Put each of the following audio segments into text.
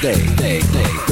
day, day, day, day.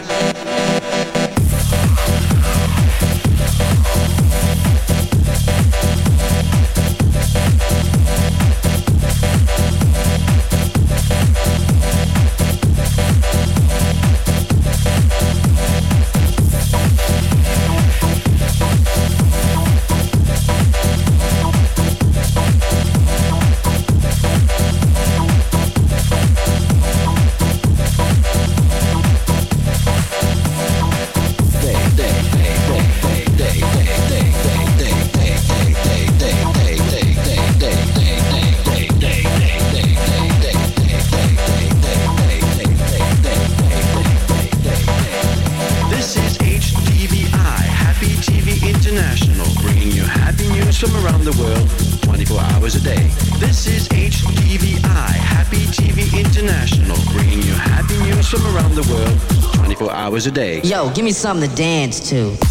A day. Yo, give me something to dance to.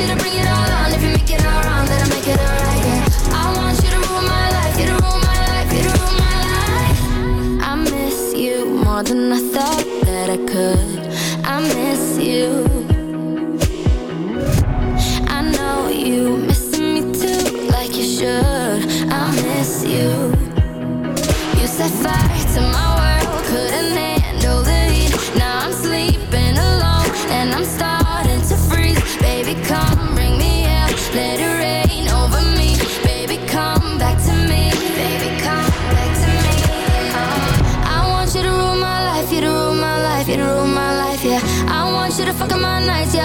you to bring it all on. If you make it all wrong, then I make it alright. Yeah. I want you to rule my life, you to rule my life, you to rule my life. I miss you more than I thought that I could. I miss you. I know you missing me too, like you should. I miss you. You set fire to my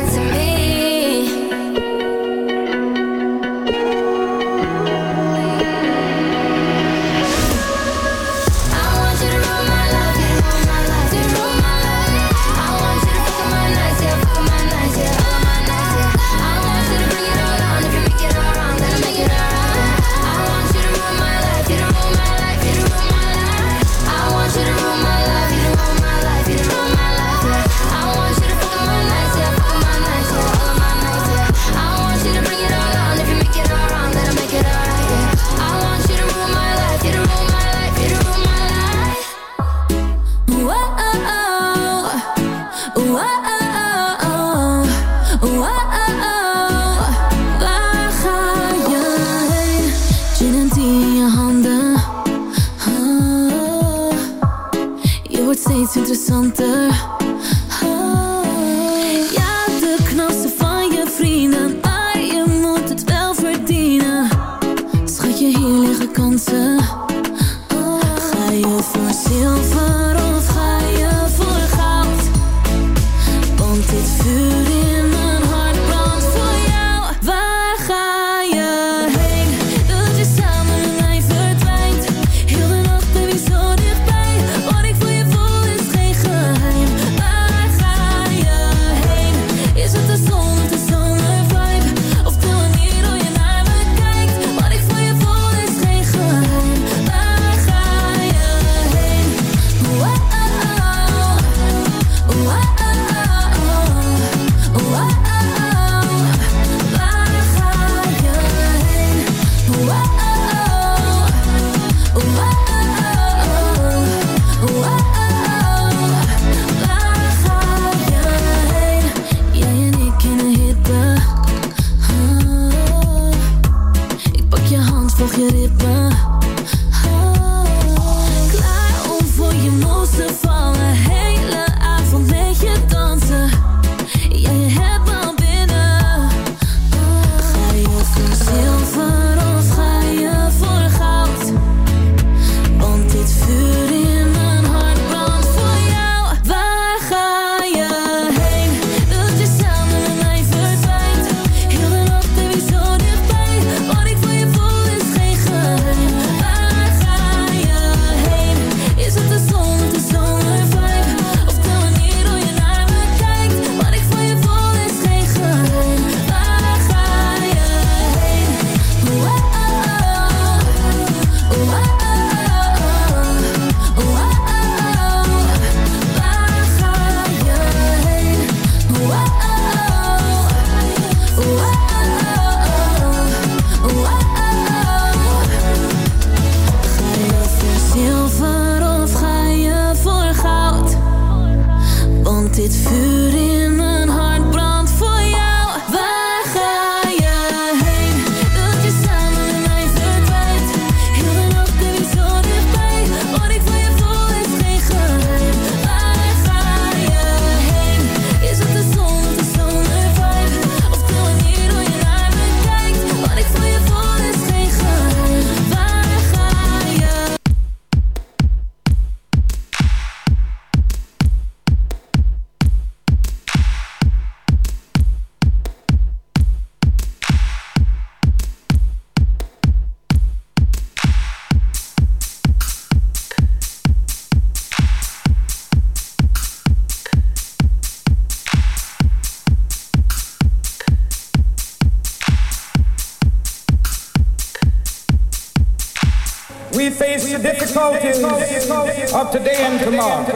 back to me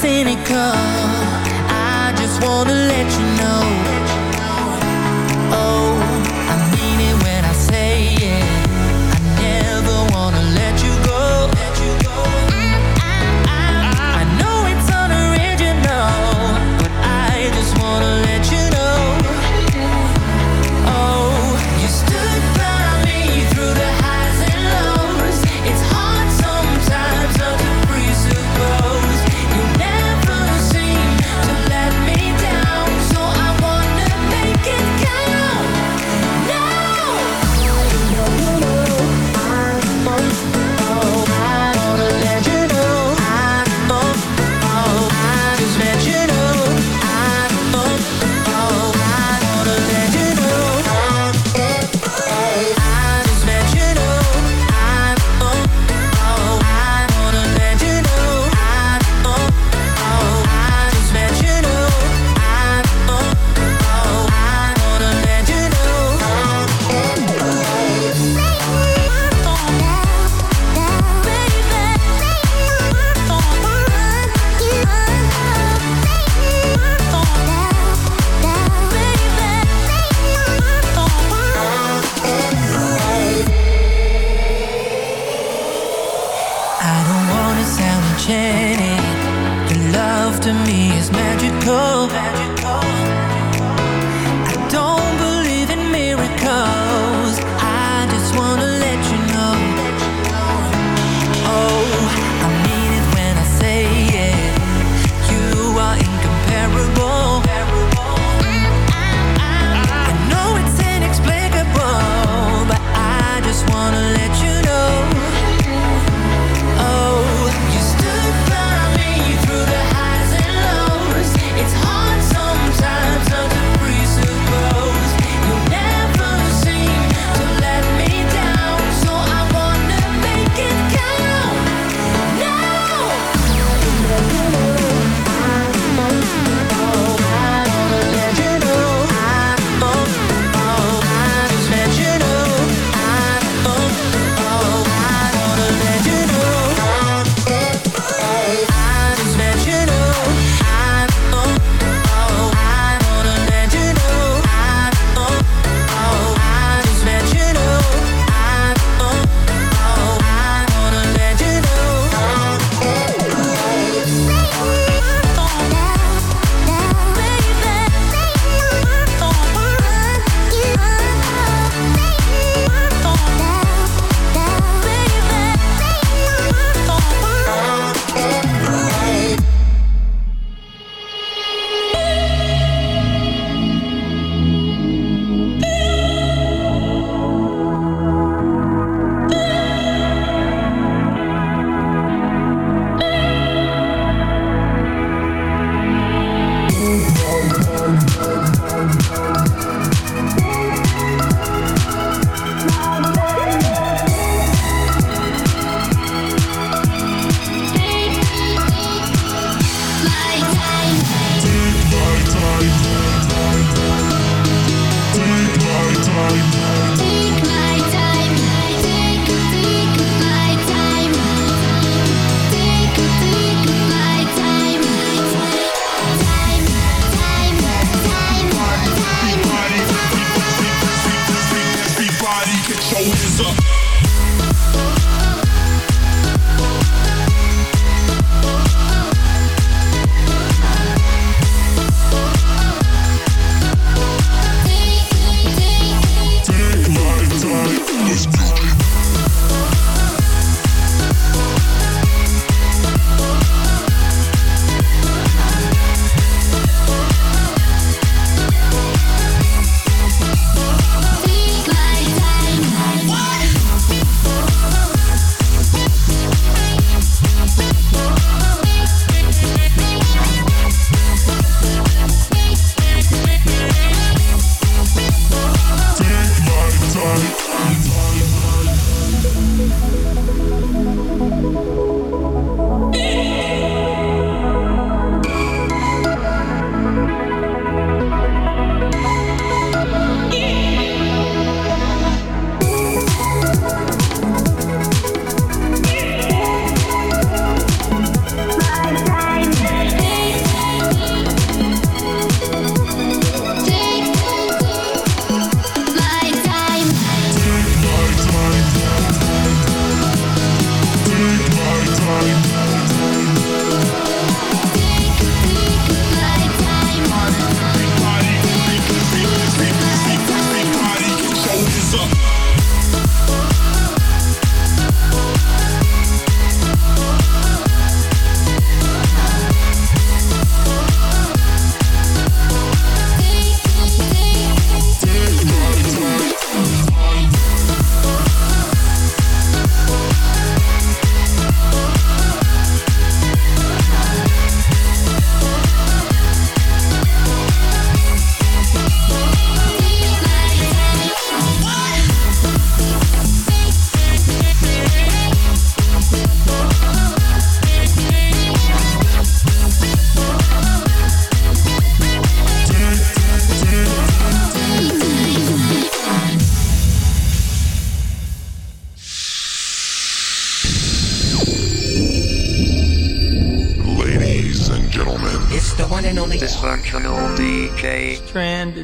cynical. I just wanna let you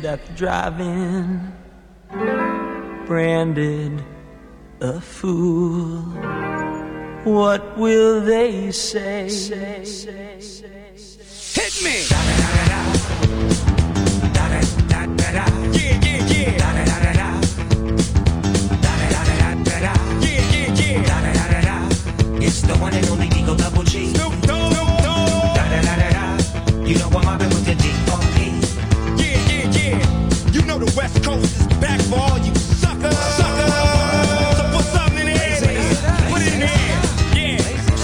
stranded at the drive-in, branded a fool. What will they say? Hit me! Da, da, da, yeah, yeah, yeah. It's the one and only. West Coast is back for all you suckers. Suckers. So put something in the. Put it in the. Yeah.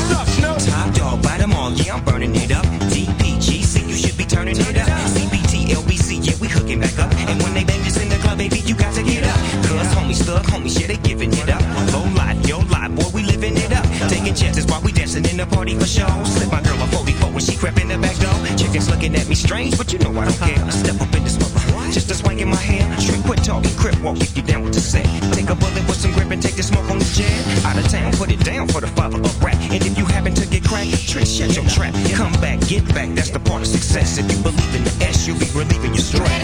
Suck, no. Top dog, bottom all. Yeah, I'm burning it up. DPGC, you should be turning Turn it up. up. CBT, LBC, yeah, we hooking back up. And when they bang this in the club, baby, you got to get up. Cause homies, thug homies, yeah, they giving it up. Low life, yo life, boy, we living it up. Taking chances while we dancing in the party for show. Slip my girl a 44 when she crept in the back door. Chickens looking at me strange, but you know I don't care. Come back, get back, that's the part of success. If you believe in the S, you'll be relieving your stress.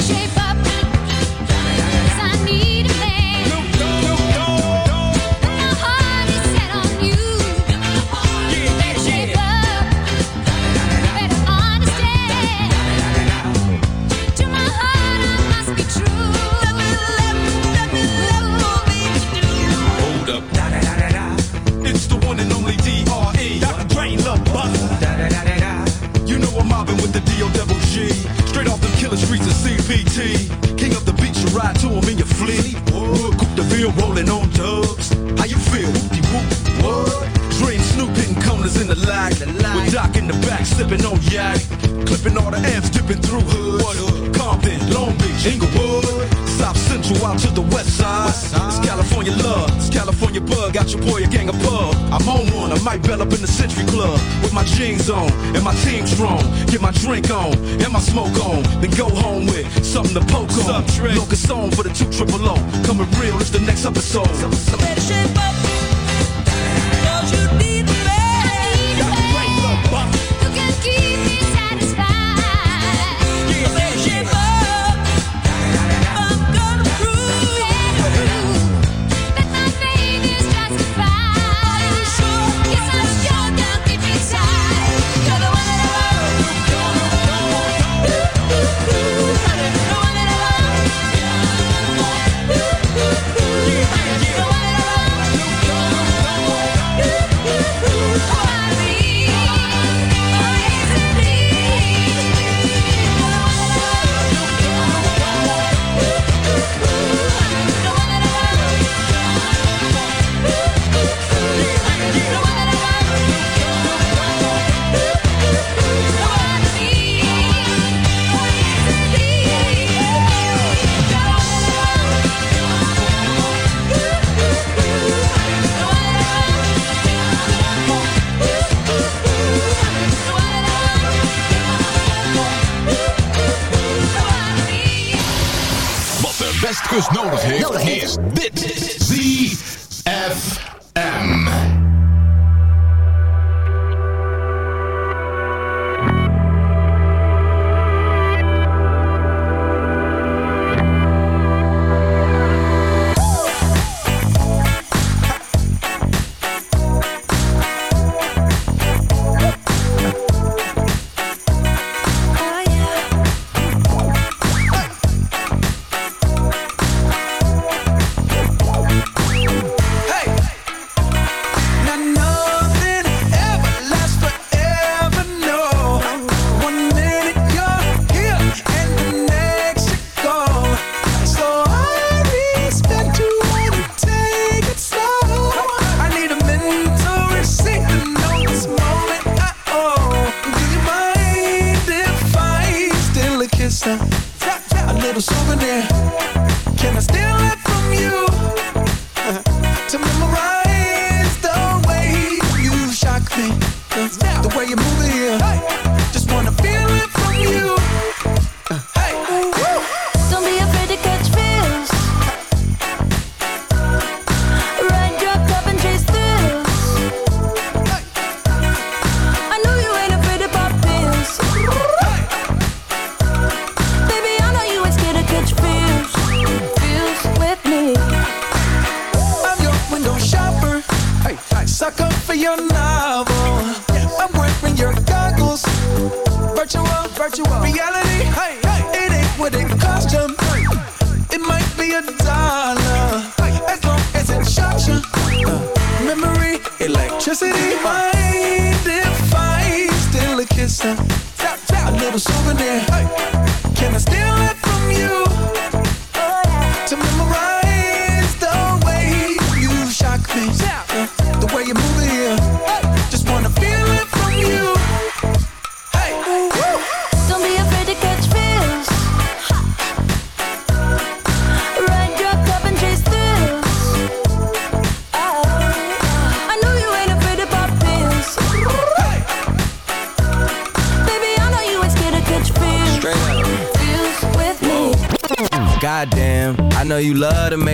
heeft, no, heeft, is dit.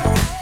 thrills.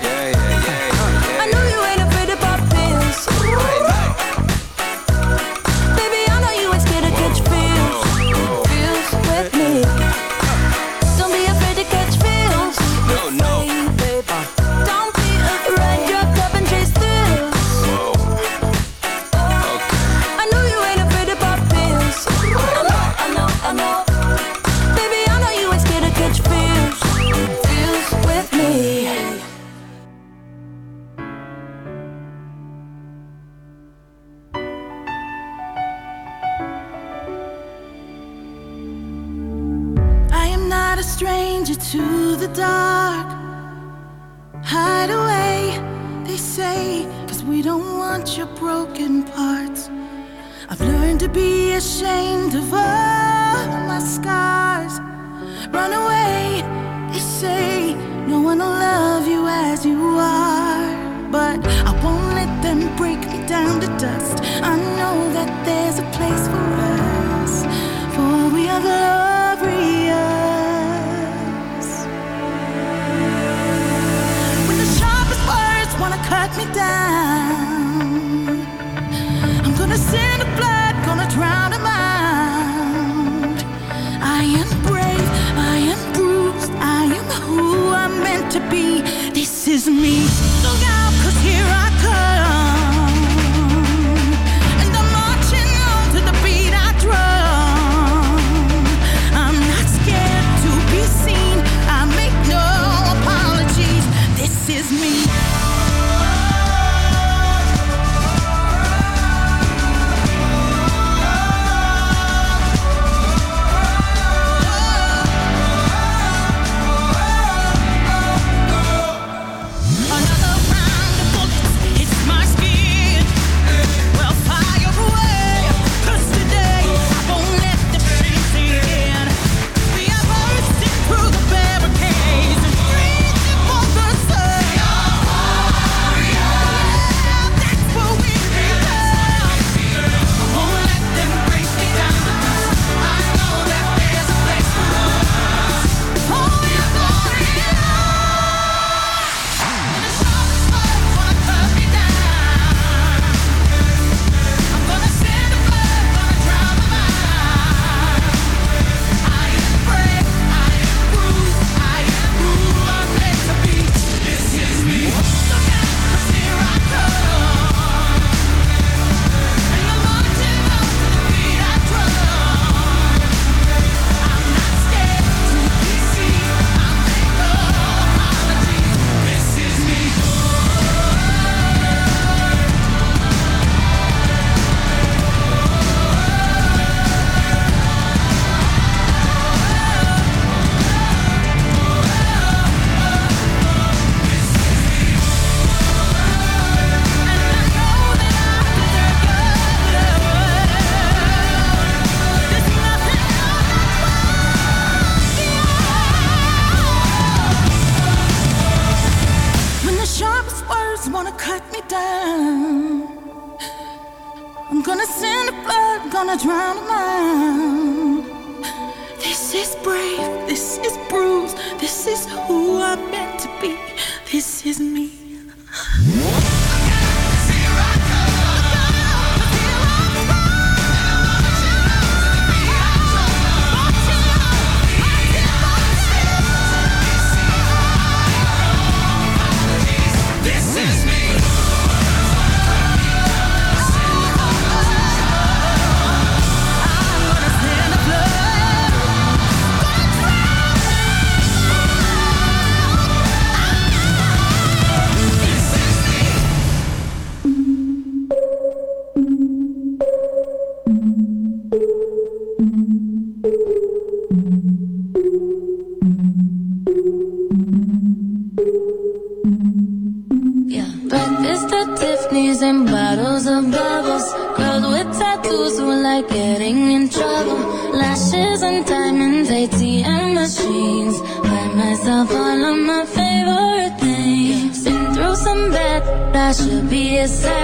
this time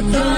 the